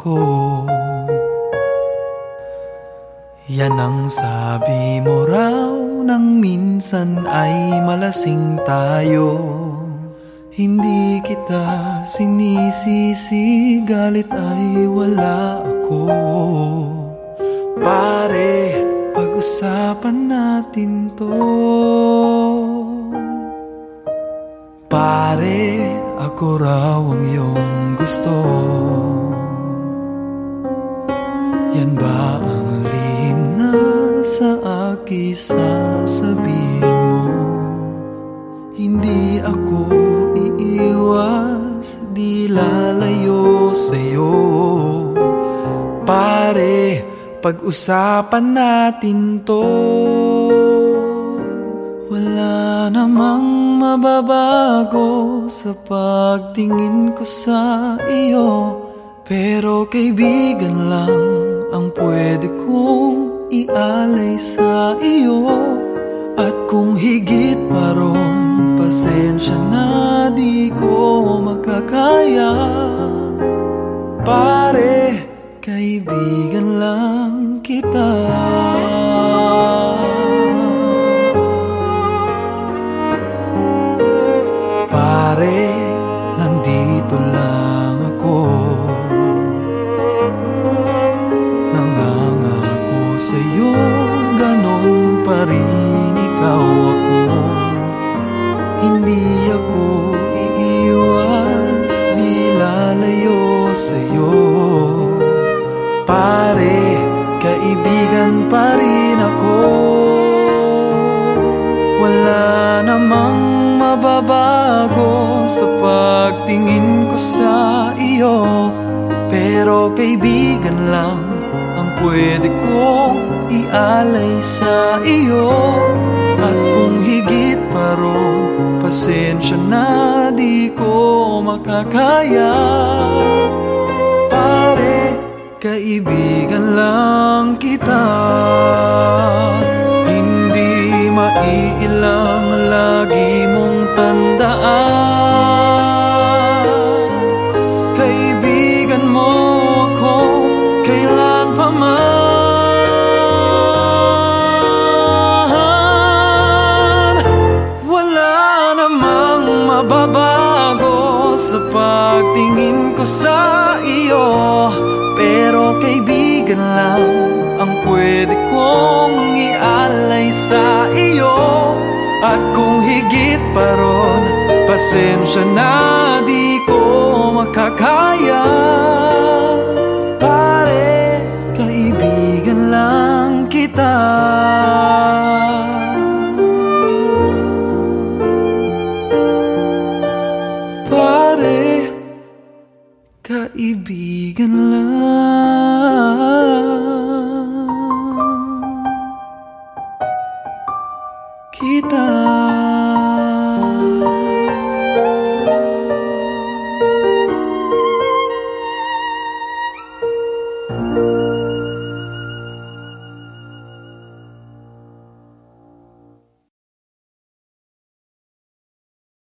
ako Yan ang sabi mo raw Nang minsan ay malasing tayo. Hindi kita sinisisi Galit ay wala ako. Pare, pag-usapan natin to. Pare, ako raw ang iyong gusto. Yan ba ang lihim na sa akin sasabihin mo? Hindi ako iiwas, di lalayo sa'yo. Pare, pag-usapan natin to. Wala namang mababago sa pagtingin ko sa iyo Pero kaibigan lang ang pwede kong ialay sa iyo. At kung higit pa ron, pasensya na di ko makakaya. Pare, kaibigan lang kita Hindi ako iiwas, di lalayo sa'yo. Pare, kaibigan pa rin ako. Wala namang mababago sa pagtingin ko sa iyo. Pero kaibigan lang ang pwede kong ialay sa iyo. At kung higit pa ron, pasensya na di ko makakaya. Pare, kaibigan lang kita. Hindi maiilang lagi mong tandaan. Kaibigan mo ako kailan pa man namang mababago sa pagtingin ko sa iyo Pero kaibigan lang ang pwede kong ialay sa iyo. At kung higit pa ron, pasensya na di ko makakaya. Pare, kaibigan lang kita kaibigan